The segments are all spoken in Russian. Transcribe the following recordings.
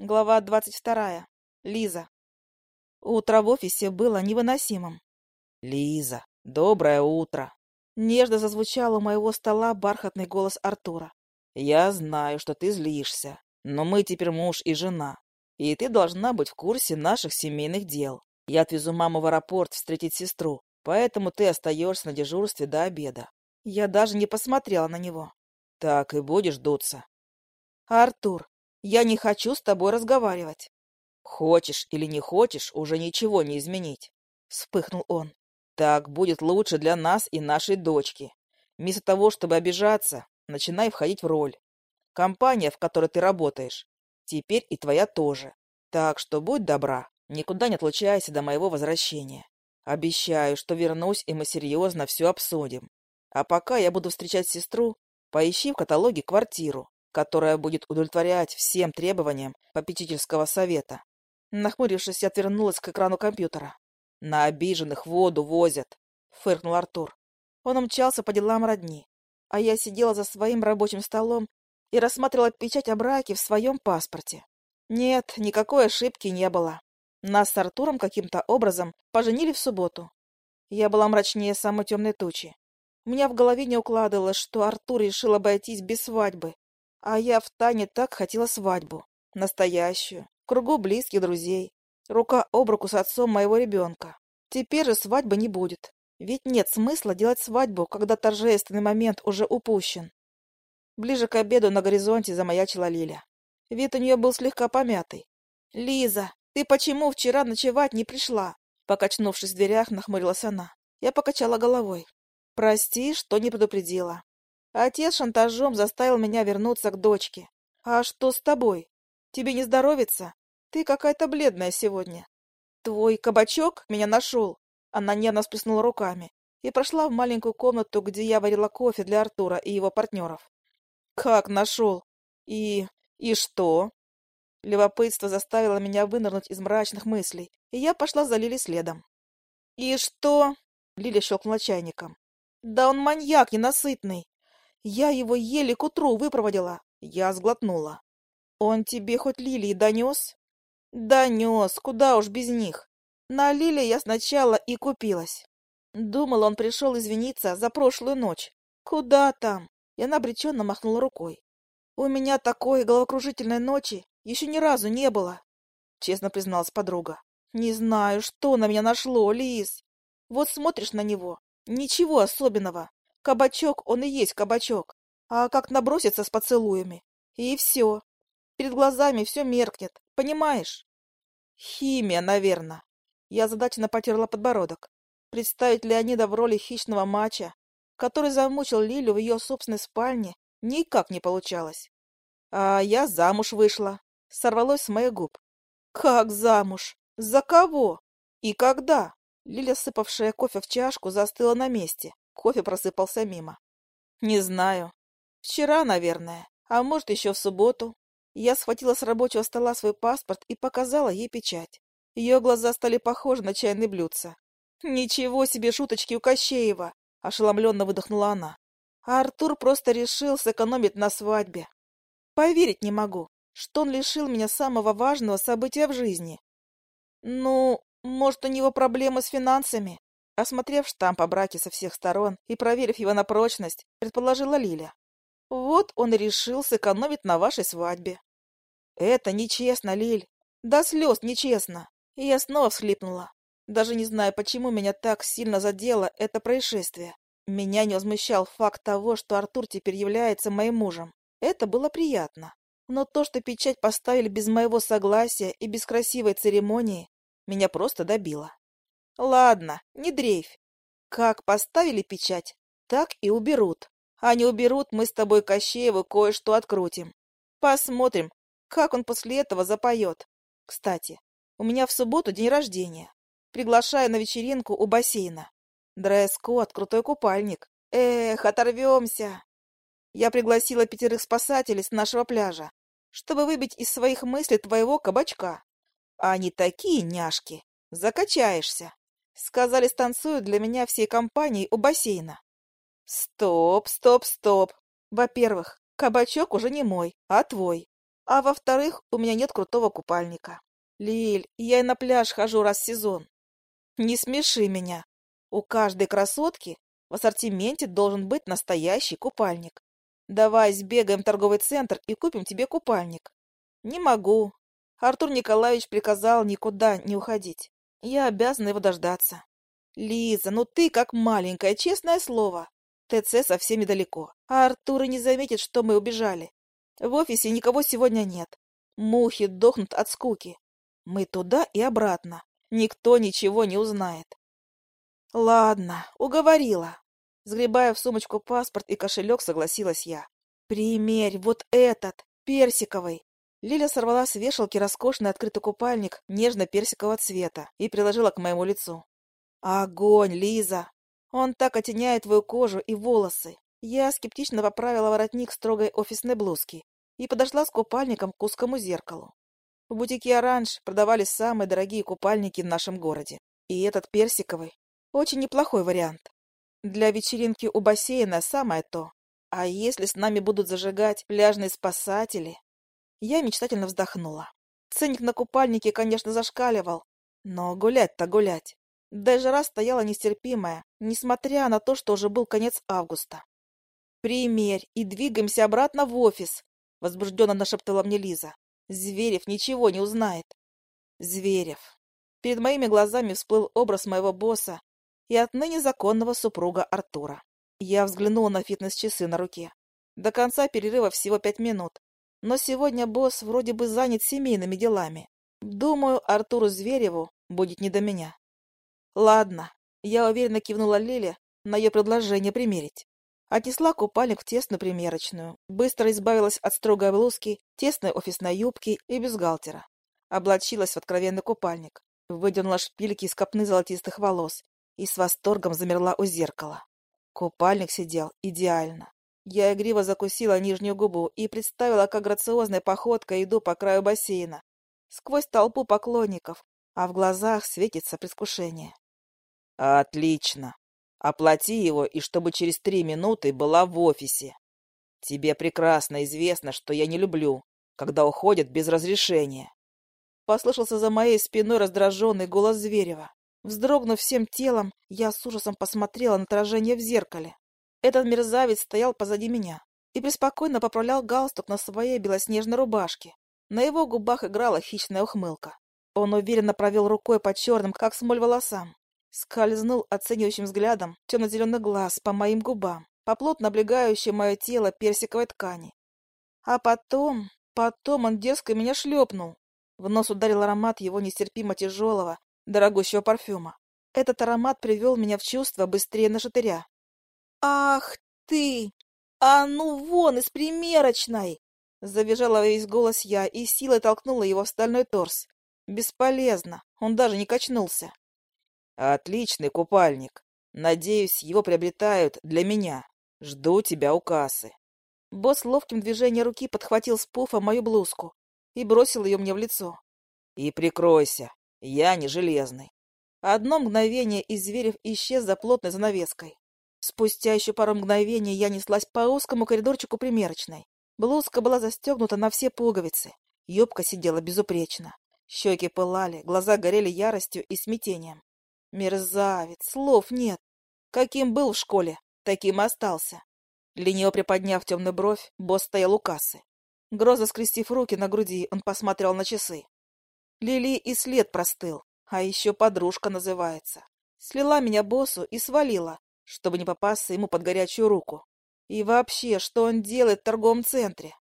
Глава двадцать вторая. Лиза. Утро в офисе было невыносимым. «Лиза, доброе утро!» Нежно зазвучал у моего стола бархатный голос Артура. «Я знаю, что ты злишься, но мы теперь муж и жена, и ты должна быть в курсе наших семейных дел. Я отвезу маму в аэропорт встретить сестру, поэтому ты остаешься на дежурстве до обеда». Я даже не посмотрела на него. «Так и будешь дуться». «Артур, я не хочу с тобой разговаривать». «Хочешь или не хочешь, уже ничего не изменить», — вспыхнул он. «Так будет лучше для нас и нашей дочки. Вместо того, чтобы обижаться, начинай входить в роль. Компания, в которой ты работаешь, теперь и твоя тоже. Так что будь добра, никуда не отлучайся до моего возвращения. Обещаю, что вернусь, и мы серьезно все обсудим. А пока я буду встречать сестру, поищи в каталоге квартиру, которая будет удовлетворять всем требованиям попечительского совета. Нахмурившись, я отвернулась к экрану компьютера. «На обиженных воду возят», — фыркнул Артур. Он умчался по делам родни, а я сидела за своим рабочим столом и рассматривала печать о браке в своем паспорте. Нет, никакой ошибки не было. Нас с Артуром каким-то образом поженили в субботу. Я была мрачнее самой темной тучи. У меня в голове не укладывалось, что Артур решил обойтись без свадьбы, а я в Тане так хотела свадьбу. Настоящую, кругу близких друзей, рука об руку с отцом моего ребенка. Теперь же свадьбы не будет, ведь нет смысла делать свадьбу, когда торжественный момент уже упущен. Ближе к обеду на горизонте замаячила Лиля. Вид у нее был слегка помятый. «Лиза, ты почему вчера ночевать не пришла?» Покачнувшись в дверях, нахмурилась она. Я покачала головой. «Прости, что не предупредила. Отец шантажом заставил меня вернуться к дочке. А что с тобой? Тебе не здоровится? Ты какая-то бледная сегодня. Твой кабачок меня нашел. Она нервно сплеснула руками и прошла в маленькую комнату, где я варила кофе для Артура и его партнеров. Как нашел? И... и что? Любопытство заставило меня вынырнуть из мрачных мыслей, и я пошла за Лили следом. «И что?» — Лиля щелкнула чайником. «Да он маньяк ненасытный. Я его еле к утру выпроводила». Я сглотнула. «Он тебе хоть лилии донес?» «Донес, куда уж без них. На лилии я сначала и купилась. Думала, он пришел извиниться за прошлую ночь. Куда там?» Она обреченно махнула рукой. «У меня такой головокружительной ночи еще ни разу не было», — честно призналась подруга. «Не знаю, что на меня нашло, Лиз. Вот смотришь на него, ничего особенного. Кабачок, он и есть кабачок. А как набросится с поцелуями, и все. Перед глазами все меркнет, понимаешь? Химия, наверное. Я задачно потерла подбородок. Представить Леонида в роли хищного мача, который замучил Лилю в ее собственной спальне, никак не получалось. А я замуж вышла. Сорвалось с моих губ. Как замуж? За кого? И когда? Лиля, сыпавшая кофе в чашку, застыла на месте. Кофе просыпался мимо. Не знаю. Вчера, наверное. А может, еще в субботу. Я схватила с рабочего стола свой паспорт и показала ей печать. Ее глаза стали похожи на чайные блюдца. «Ничего себе шуточки у Кощеева!» — ошеломленно выдохнула она. А Артур просто решил сэкономить на свадьбе. Поверить не могу, что он лишил меня самого важного события в жизни. Ну, может, у него проблемы с финансами? Осмотрев штамп о браке со всех сторон и проверив его на прочность, предположила Лиля. Вот он решил сэкономить на вашей свадьбе. Это нечестно, Лиль. До слез нечестно. И я снова всхлипнула. Даже не знаю, почему меня так сильно задело это происшествие. Меня не возмущал факт того, что Артур теперь является моим мужем. Это было приятно. Но то, что печать поставили без моего согласия и без красивой церемонии, меня просто добило. Ладно, не дрейфь. Как поставили печать, так и уберут. А не уберут, мы с тобой Кощееву кое-что открутим. Посмотрим, как он после этого запоет. Кстати, у меня в субботу день рождения. Приглашаю на вечеринку у бассейна. Дресс-код, крутой купальник. Эх, оторвемся. Я пригласила пятерых спасателей с нашего пляжа, чтобы выбить из своих мыслей твоего кабачка. Они такие няшки. Закачаешься. Сказали, станцуют для меня всей компанией у бассейна. Стоп, стоп, стоп. Во-первых, кабачок уже не мой, а твой. А во-вторых, у меня нет крутого купальника. Лиль, я и на пляж хожу раз в сезон. Не смеши меня. У каждой красотки в ассортименте должен быть настоящий купальник. Давай сбегаем в торговый центр и купим тебе купальник. Не могу. Артур Николаевич приказал никуда не уходить. Я обязана его дождаться. Лиза, ну ты как маленькая, честное слово. ТЦ совсем недалеко. А Артур и не заметит, что мы убежали. В офисе никого сегодня нет. Мухи дохнут от скуки. Мы туда и обратно. Никто ничего не узнает. Ладно, уговорила. Сгребая в сумочку паспорт и кошелек, согласилась я. Примерь вот этот, персиковый. Лиля сорвала с вешалки роскошный открытый купальник нежно-персикового цвета и приложила к моему лицу. Огонь, Лиза! Он так оттеняет твою кожу и волосы. Я скептично поправила воротник строгой офисной блузки и подошла с купальником к узкому зеркалу. В бутике «Оранж» продавали самые дорогие купальники в нашем городе. И этот персиковый – очень неплохой вариант. Для вечеринки у бассейна самое то. А если с нами будут зажигать пляжные спасатели? Я мечтательно вздохнула. Ценник на купальнике, конечно, зашкаливал, но гулять-то гулять. Даже раз стояла нестерпимая, несмотря на то, что уже был конец августа. «Примерь и двигаемся обратно в офис», — возбужденно нашептала мне Лиза. Зверев ничего не узнает. Зверев. Перед моими глазами всплыл образ моего босса и отныне законного супруга Артура. Я взглянула на фитнес-часы на руке. До конца перерыва всего пять минут. Но сегодня босс вроде бы занят семейными делами. Думаю, Артуру Звереву будет не до меня. Ладно, я уверенно кивнула Лиле на ее предложение примерить. Отнесла купальник в тесную примерочную, быстро избавилась от строгой блузки, тесной офисной юбки и бюстгальтера. Облачилась в откровенный купальник, выдернула шпильки из копны золотистых волос и с восторгом замерла у зеркала. Купальник сидел идеально. Я игриво закусила нижнюю губу и представила, как грациозной походкой иду по краю бассейна, сквозь толпу поклонников, а в глазах светится предвкушение. «Отлично!» Оплати его, и чтобы через три минуты была в офисе. Тебе прекрасно известно, что я не люблю, когда уходят без разрешения. Послышался за моей спиной раздраженный голос Зверева. Вздрогнув всем телом, я с ужасом посмотрела на отражение в зеркале. Этот мерзавец стоял позади меня и преспокойно поправлял галстук на своей белоснежной рубашке. На его губах играла хищная ухмылка. Он уверенно провел рукой по черным, как смоль, волосам. Скользнул оценивающим взглядом темно-зеленый глаз по моим губам, по плотно облегающей мое тело персиковой ткани. А потом, потом он дерзко меня шлепнул. В нос ударил аромат его нестерпимо тяжелого, дорогущего парфюма. Этот аромат привел меня в чувство быстрее на шатыря. «Ах ты! А ну вон из примерочной!» Завизжала весь голос я и силой толкнула его в стальной торс. Бесполезно, он даже не качнулся. Отличный купальник. Надеюсь, его приобретают для меня. Жду тебя у кассы. Босс ловким движением руки подхватил с пуфа мою блузку и бросил ее мне в лицо. И прикройся, я не железный. Одно мгновение и Зверев исчез за плотной занавеской. Спустя еще пару мгновений я неслась по узкому коридорчику примерочной. Блузка была застегнута на все пуговицы. Юбка сидела безупречно. Щеки пылали, глаза горели яростью и смятением. Мерзавец, слов нет. Каким был в школе, таким и остался. Лениво приподняв темную бровь, босс стоял у кассы. Грозно скрестив руки на груди, он посмотрел на часы. Лили и след простыл, а еще подружка называется. Слила меня боссу и свалила, чтобы не попасться ему под горячую руку. И вообще, что он делает в торговом центре?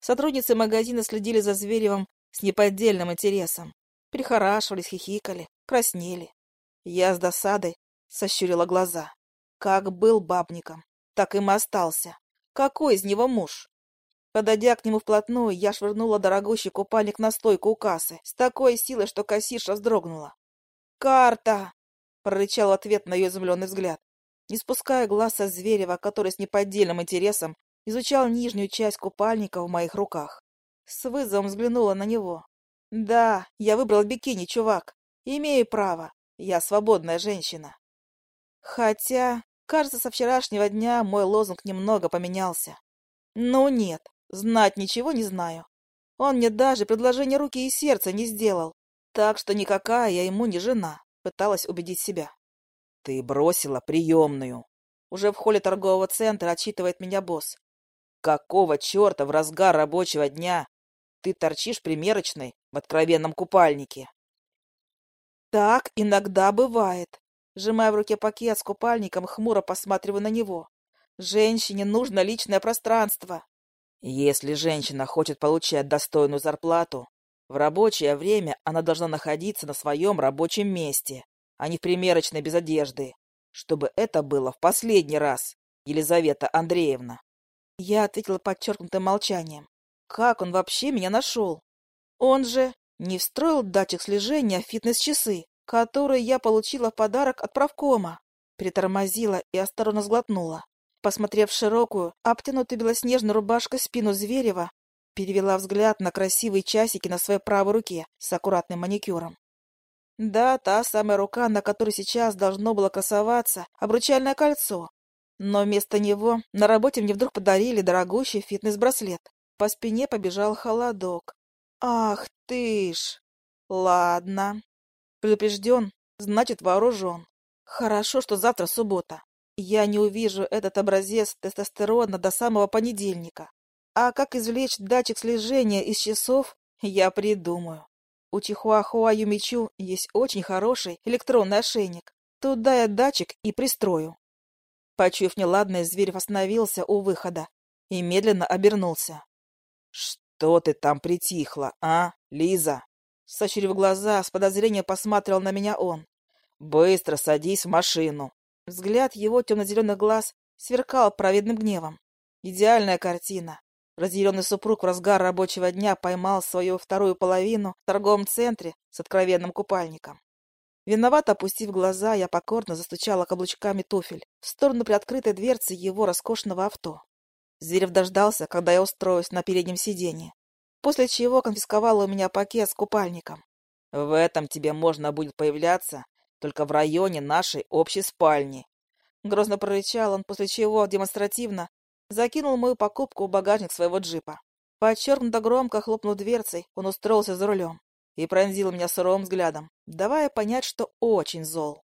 Сотрудницы магазина следили за Зверевым с неподдельным интересом. Прихорашивались, хихикали, краснели. Я с досадой сощурила глаза. Как был бабником, так им и остался. Какой из него муж? Подойдя к нему вплотную, я швырнула дорогущий купальник на стойку у кассы с такой силой, что кассирша вздрогнула. «Карта!» — прорычал ответ на ее изумленный взгляд. Не спуская глаз со Зверева, который с неподдельным интересом изучал нижнюю часть купальника в моих руках. С вызовом взглянула на него. «Да, я выбрал бикини, чувак. Имею право. Я свободная женщина. Хотя, кажется, со вчерашнего дня мой лозунг немного поменялся. Ну нет, знать ничего не знаю. Он мне даже предложение руки и сердца не сделал. Так что никакая я ему не жена, пыталась убедить себя. Ты бросила приемную. Уже в холле торгового центра отчитывает меня босс. Какого черта в разгар рабочего дня ты торчишь примерочной в откровенном купальнике? Так иногда бывает. Сжимая в руке пакет с купальником, хмуро посматриваю на него. Женщине нужно личное пространство. Если женщина хочет получать достойную зарплату, в рабочее время она должна находиться на своем рабочем месте, а не в примерочной без одежды, чтобы это было в последний раз, Елизавета Андреевна. Я ответила подчеркнутым молчанием. Как он вообще меня нашел? Он же не встроил датчик слежения в фитнес-часы, которые я получила в подарок от правкома. Притормозила и осторожно сглотнула. Посмотрев широкую, обтянутую белоснежной рубашкой спину Зверева, перевела взгляд на красивые часики на своей правой руке с аккуратным маникюром. Да, та самая рука, на которой сейчас должно было красоваться обручальное кольцо. Но вместо него на работе мне вдруг подарили дорогущий фитнес-браслет. По спине побежал холодок. Ах ты ж! Ладно. Предупрежден, значит вооружен. Хорошо, что завтра суббота. Я не увижу этот образец тестостерона до самого понедельника. А как извлечь датчик слежения из часов, я придумаю. У Чихуахуа Юмичу есть очень хороший электронный ошейник. Туда я датчик и пристрою. Почуяв неладное, зверь остановился у выхода и медленно обернулся. — Что ты там притихла, а, Лиза? Сощурив глаза, с подозрением посмотрел на меня он. — Быстро садись в машину. Взгляд его темно-зеленых глаз сверкал праведным гневом. Идеальная картина. Разъяренный супруг в разгар рабочего дня поймал свою вторую половину в торговом центре с откровенным купальником. Виновато опустив глаза, я покорно застучала каблучками туфель в сторону приоткрытой дверцы его роскошного авто. Зверев дождался, когда я устроюсь на переднем сиденье, после чего конфисковал у меня пакет с купальником. «В этом тебе можно будет появляться только в районе нашей общей спальни». Грозно прорычал он, после чего демонстративно закинул мою покупку в багажник своего джипа. Подчеркнуто громко хлопнув дверцей, он устроился за рулем и пронзил меня суровым взглядом, давая понять, что очень зол.